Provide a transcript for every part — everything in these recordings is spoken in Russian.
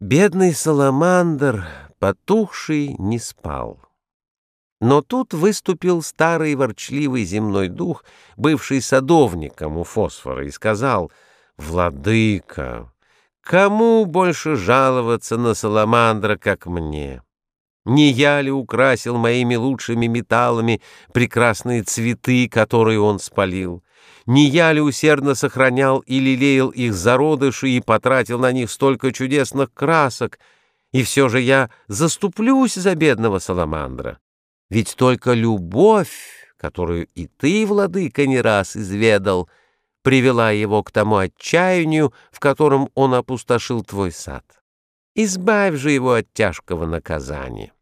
Бедный Саламандр, потухший, не спал. Но тут выступил старый ворчливый земной дух, бывший садовником у фосфора, и сказал, «Владыка, кому больше жаловаться на Саламандра, как мне? Не я ли украсил моими лучшими металлами прекрасные цветы, которые он спалил? Не я ли усердно сохранял и лелеял их зародыши и потратил на них столько чудесных красок? И все же я заступлюсь за бедного Саламандра. Ведь только любовь, которую и ты, владыка, не раз изведал, привела его к тому отчаянию, в котором он опустошил твой сад. Избавь же его от тяжкого наказания.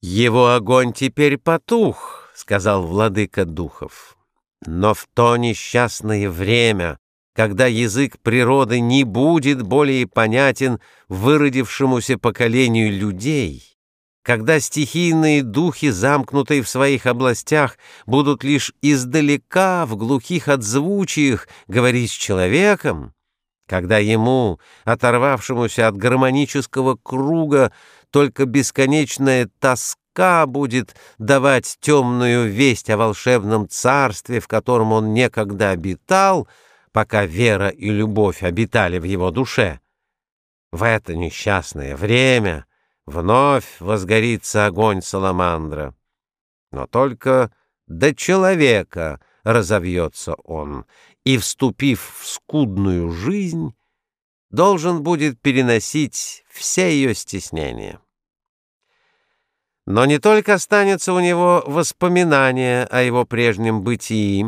Его огонь теперь потух, — сказал владыка духов. Но в то несчастное время, когда язык природы не будет более понятен выродившемуся поколению людей, когда стихийные духи, замкнутые в своих областях, будут лишь издалека, в глухих отзвучиях, говорить с человеком, когда ему, оторвавшемуся от гармонического круга, только бесконечная тоска, будет давать темную весть о волшебном царстве, в котором он некогда обитал, пока вера и любовь обитали в его душе. В это несчастное время вновь возгорится огонь Саламандра. Но только до человека разовьется он, и, вступив в скудную жизнь, должен будет переносить все ее стеснения. Но не только останется у него воспоминание о его прежнем бытии,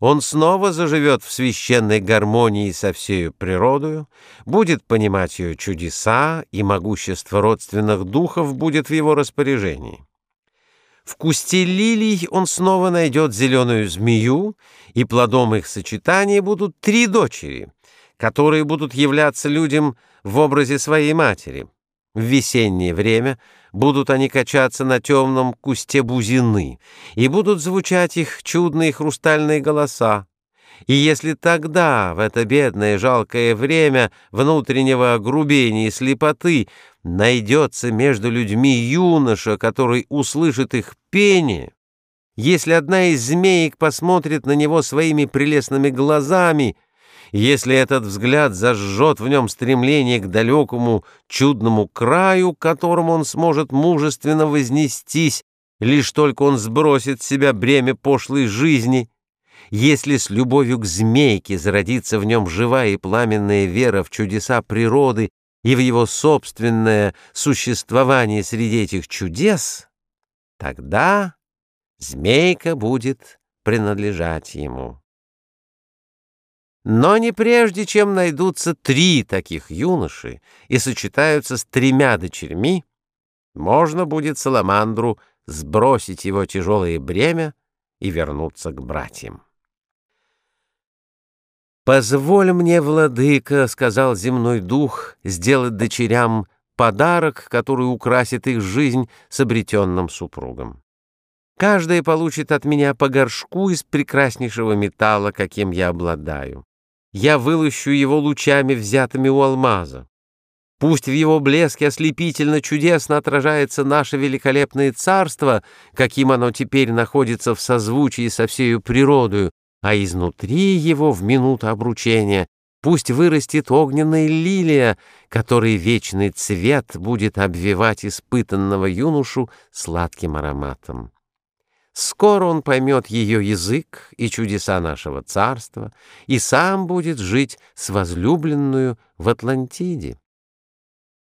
он снова заживет в священной гармонии со всею природою, будет понимать ее чудеса, и могущество родственных духов будет в его распоряжении. В кусте лилий он снова найдет зеленую змею, и плодом их сочетания будут три дочери, которые будут являться людям в образе своей матери. В весеннее время будут они качаться на темном кусте бузины, и будут звучать их чудные хрустальные голоса. И если тогда, в это бедное жалкое время внутреннего огрубения и слепоты, найдется между людьми юноша, который услышит их пение, если одна из змеек посмотрит на него своими прелестными глазами — если этот взгляд зажжет в нем стремление к далекому чудному краю, к которому он сможет мужественно вознестись, лишь только он сбросит с себя бремя пошлой жизни, если с любовью к змейке зародится в нем живая и пламенная вера в чудеса природы и в его собственное существование среди этих чудес, тогда змейка будет принадлежать ему. Но не прежде, чем найдутся три таких юноши и сочетаются с тремя дочерьми, можно будет Саламандру сбросить его тяжелое бремя и вернуться к братьям. «Позволь мне, владыка, — сказал земной дух, — сделать дочерям подарок, который украсит их жизнь с обретенным супругом. Каждая получит от меня по горшку из прекраснейшего металла, каким я обладаю я вылущу его лучами, взятыми у алмаза. Пусть в его блеске ослепительно чудесно отражается наше великолепное царство, каким оно теперь находится в созвучии со всею природою, а изнутри его в минуту обручения пусть вырастет огненная лилия, которой вечный цвет будет обвивать испытанного юношу сладким ароматом. Скоро он поймет ее язык и чудеса нашего царства и сам будет жить с возлюбленную в Атлантиде.